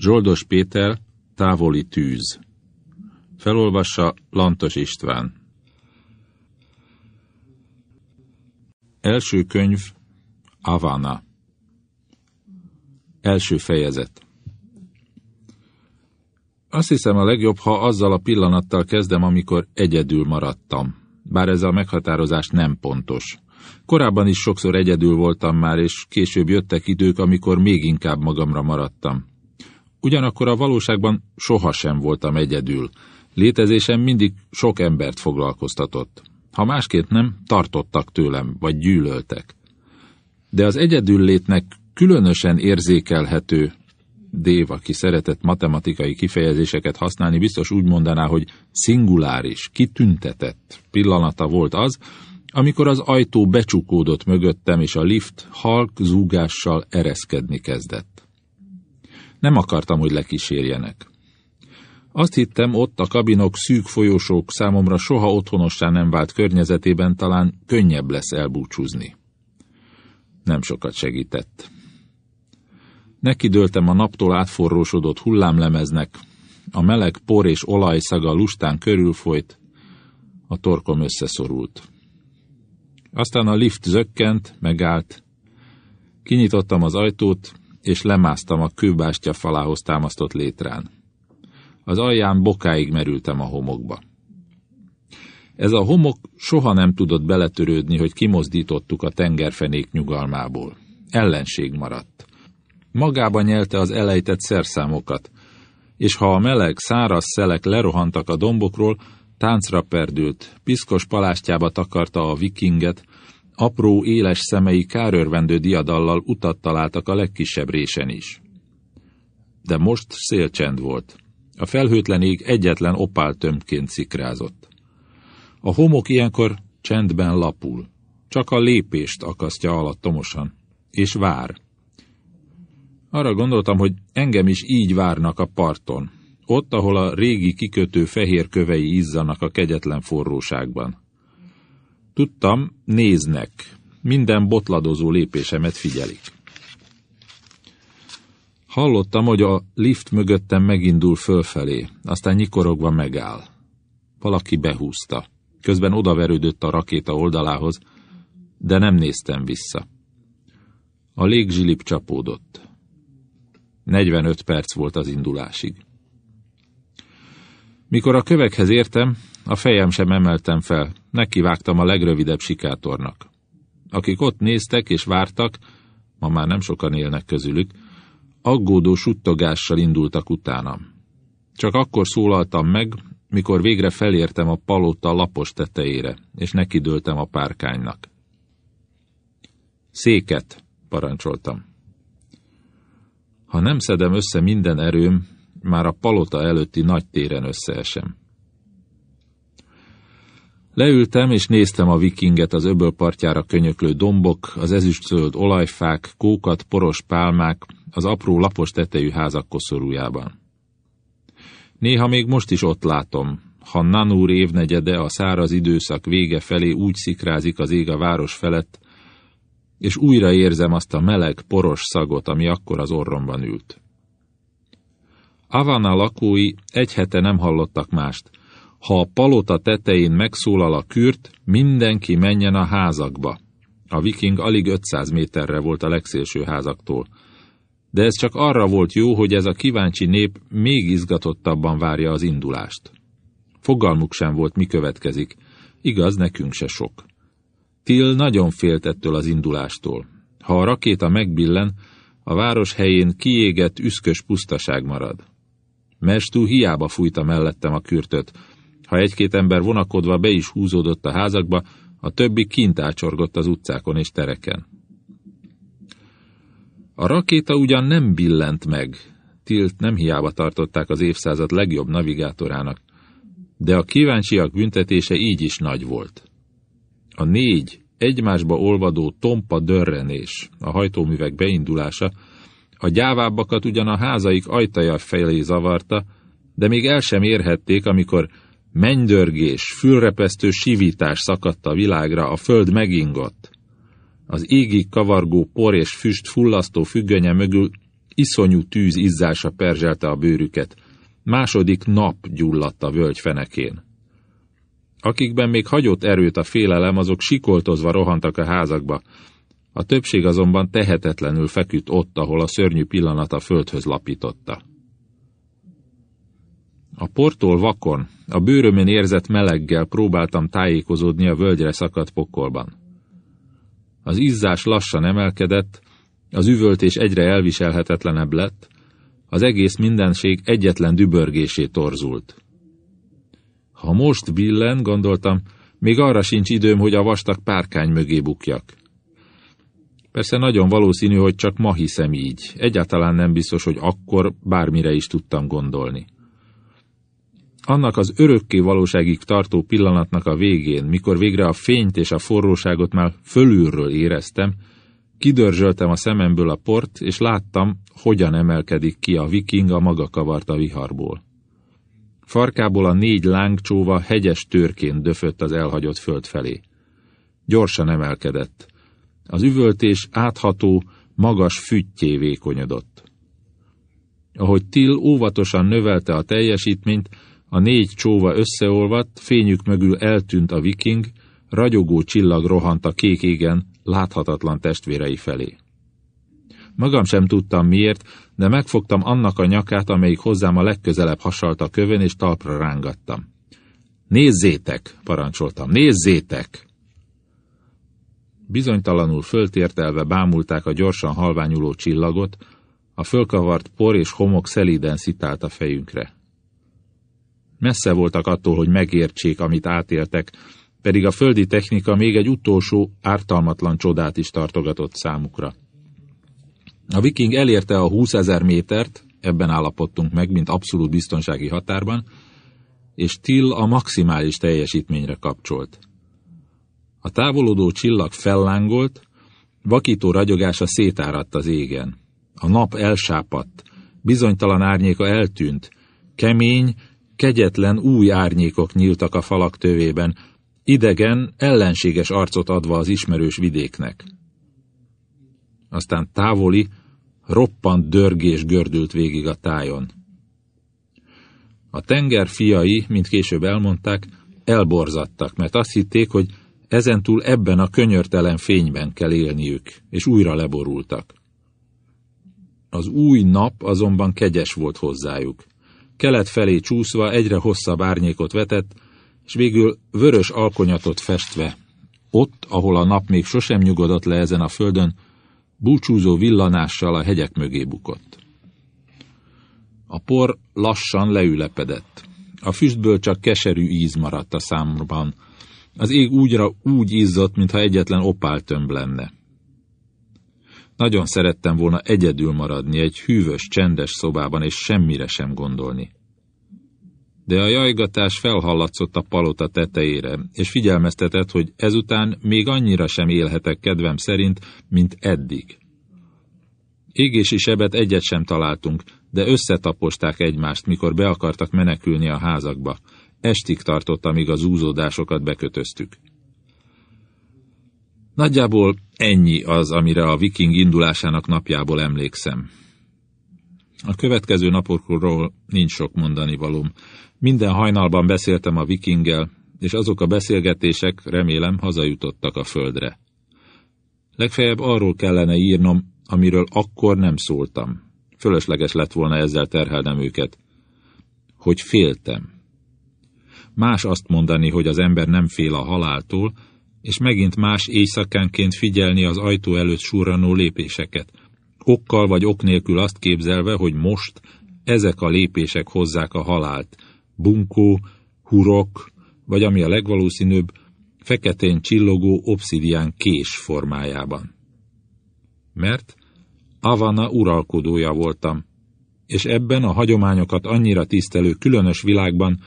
Zsoldos Péter, Távoli tűz. Felolvassa Lantos István. Első könyv Avana. Első fejezet. Azt hiszem a legjobb, ha azzal a pillanattal kezdem, amikor egyedül maradtam. Bár ez a meghatározás nem pontos. Korábban is sokszor egyedül voltam már, és később jöttek idők, amikor még inkább magamra maradtam. Ugyanakkor a valóságban sohasem voltam egyedül. Létezésem mindig sok embert foglalkoztatott. Ha másképp nem, tartottak tőlem, vagy gyűlöltek. De az egyedül létnek különösen érzékelhető, Dév, aki szeretett matematikai kifejezéseket használni, biztos úgy mondaná, hogy szinguláris, kitüntetett pillanata volt az, amikor az ajtó becsukódott mögöttem, és a lift halk zúgással ereszkedni kezdett. Nem akartam, hogy lekísérjenek. Azt hittem, ott a kabinok szűk folyosók számomra soha otthonossá nem vált környezetében talán könnyebb lesz elbúcsúzni. Nem sokat segített. Nekidőltem a naptól átforrósodott hullámlemeznek, a meleg por és olajszaga lustán körülfolyt, a torkom összeszorult. Aztán a lift zökkent, megállt, kinyitottam az ajtót, és lemásztam a kőbástya falához támasztott létrán. Az alján bokáig merültem a homokba. Ez a homok soha nem tudott beletörődni, hogy kimozdítottuk a tengerfenék nyugalmából. Ellenség maradt. Magába nyelte az elejtett szerszámokat, és ha a meleg, száraz szelek lerohantak a dombokról, táncra perdült, piszkos palástjába takarta a vikinget, apró, éles szemei kárörvendő diadallal utat találtak a legkisebb résen is. De most szélcsend volt. A felhőtlen ég egyetlen opál tömbként szikrázott. A homok ilyenkor csendben lapul. Csak a lépést akasztja alattomosan. És vár. Arra gondoltam, hogy engem is így várnak a parton. Ott, ahol a régi kikötő fehér kövei izzanak a kegyetlen forróságban. Tudtam, néznek. Minden botladozó lépésemet figyelik. Hallottam, hogy a lift mögöttem megindul fölfelé, aztán nyikorogva megáll. Valaki behúzta. Közben odaverődött a rakéta oldalához, de nem néztem vissza. A légzsilip csapódott. 45 perc volt az indulásig. Mikor a kövekhez értem, a fejem sem emeltem fel, nekivágtam a legrövidebb sikátornak. Akik ott néztek és vártak, ma már nem sokan élnek közülük, aggódó suttogással indultak utánam. Csak akkor szólaltam meg, mikor végre felértem a palota lapos tetejére, és nekidőltem a párkánynak. Széket, parancsoltam. Ha nem szedem össze minden erőm, már a palota előtti nagy téren összeesem. Leültem és néztem a vikinget az öböl partjára könyöklő dombok, az ezüstzöld olajfák, kókat, poros pálmák, az apró lapos tetejű házak koszorújában. Néha még most is ott látom, ha Nanúr évnegyede a száraz időszak vége felé úgy szikrázik az ég a város felett, és újra érzem azt a meleg, poros szagot, ami akkor az orromban ült. Avana lakói egy hete nem hallottak mást. Ha a palota tetején megszólal a kürt, mindenki menjen a házakba. A viking alig 500 méterre volt a legszélső házaktól. De ez csak arra volt jó, hogy ez a kíváncsi nép még izgatottabban várja az indulást. Fogalmuk sem volt, mi következik. Igaz, nekünk se sok. Till nagyon félt ettől az indulástól. Ha a rakéta megbillen, a város helyén kiégett, üszkös pusztaság marad. Mestú hiába fújta mellettem a kürtöt. Ha egy-két ember vonakodva be is húzódott a házakba, a többi kint ácsorgott az utcákon és tereken. A rakéta ugyan nem billent meg, Tilt nem hiába tartották az évszázad legjobb navigátorának, de a kíváncsiak büntetése így is nagy volt. A négy egymásba olvadó tompa dörrenés, a hajtóművek beindulása, a gyávábbakat ugyan a házaik ajtaja felé zavarta, de még el sem érhették, amikor mennydörgés, fülrepesztő sivítás szakadt a világra, a föld megingott. Az égig kavargó por és füst fullasztó függönye mögül iszonyú tűz izzása perzselte a bőrüket, második nap gyulladt a völgy fenekén. Akikben még hagyott erőt a félelem, azok sikoltozva rohantak a házakba, a többség azonban tehetetlenül feküdt ott, ahol a szörnyű pillanat a földhöz lapította. A portól vakon, a bőrömön érzett meleggel próbáltam tájékozódni a völgyre szakadt pokolban. Az izzás lassan emelkedett, az üvöltés egyre elviselhetetlenebb lett, az egész mindenség egyetlen dübörgésé torzult. Ha most billen, gondoltam, még arra sincs időm, hogy a vastag párkány mögé bukjak. Persze nagyon valószínű, hogy csak ma hiszem így. Egyáltalán nem biztos, hogy akkor bármire is tudtam gondolni. Annak az örökké valóságig tartó pillanatnak a végén, mikor végre a fényt és a forróságot már fölülről éreztem, kidörzsöltem a szememből a port, és láttam, hogyan emelkedik ki a viking a maga kavarta viharból. Farkából a négy lángcsóva hegyes törként döfött az elhagyott föld felé. Gyorsan emelkedett. Az üvöltés átható, magas füttyé vékonyodott. Ahogy Till óvatosan növelte a teljesítményt, a négy csóva összeolvadt, fényük mögül eltűnt a viking, ragyogó csillag rohant a kék égen, láthatatlan testvérei felé. Magam sem tudtam miért, de megfogtam annak a nyakát, amelyik hozzám a legközelebb hasalt a kövön, és talpra rángattam. Nézzétek, parancsoltam, nézzétek! Bizonytalanul föltértelve bámulták a gyorsan halványuló csillagot, a fölkavart por és homok szelíden szitált a fejünkre. Messze voltak attól, hogy megértsék, amit átéltek, pedig a földi technika még egy utolsó, ártalmatlan csodát is tartogatott számukra. A viking elérte a 20 ezer métert, ebben állapodtunk meg, mint abszolút biztonsági határban, és Till a maximális teljesítményre kapcsolt. A távolodó csillag fellángolt, vakító ragyogása szétáradt az égen. A nap elsápadt, bizonytalan árnyéka eltűnt, kemény, kegyetlen új árnyékok nyíltak a falak tövében, idegen, ellenséges arcot adva az ismerős vidéknek. Aztán távoli, roppant dörgés gördült végig a tájon. A tenger fiai, mint később elmondták, elborzadtak, mert azt hitték, hogy ezentúl ebben a könyörtelen fényben kell élniük, és újra leborultak. Az új nap azonban kegyes volt hozzájuk. Kelet felé csúszva egyre hosszabb árnyékot vetett, és végül vörös alkonyatot festve, ott, ahol a nap még sosem nyugodott le ezen a földön, búcsúzó villanással a hegyek mögé bukott. A por lassan leülepedett. A füstből csak keserű íz maradt a számban. Az ég úgyra úgy izzott, mintha egyetlen opáltömb lenne. Nagyon szerettem volna egyedül maradni egy hűvös, csendes szobában, és semmire sem gondolni. De a jajgatás felhallatszott a palota tetejére, és figyelmeztetett, hogy ezután még annyira sem élhetek kedvem szerint, mint eddig. Égési sebet egyet sem találtunk, de összetaposták egymást, mikor be akartak menekülni a házakba. Estig tartott, amíg a zúzódásokat bekötöztük. Nagyjából ennyi az, amire a viking indulásának napjából emlékszem. A következő napokról nincs sok mondani valóm. Minden hajnalban beszéltem a vikinggel, és azok a beszélgetések, remélem, hazajutottak a földre. Legfeljebb arról kellene írnom, amiről akkor nem szóltam. Fölösleges lett volna ezzel terhelnem őket. Hogy féltem. Más azt mondani, hogy az ember nem fél a haláltól, és megint más éjszakánként figyelni az ajtó előtt surranó lépéseket, okkal vagy ok nélkül azt képzelve, hogy most ezek a lépések hozzák a halált, bunkó, hurok, vagy ami a legvalószínűbb, feketén csillogó obszidián kés formájában. Mert Avana uralkodója voltam, és ebben a hagyományokat annyira tisztelő különös világban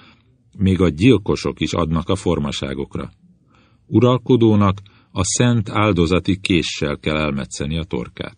még a gyilkosok is adnak a formaságokra. Uralkodónak a szent áldozati késsel kell elmetszeni a torkát.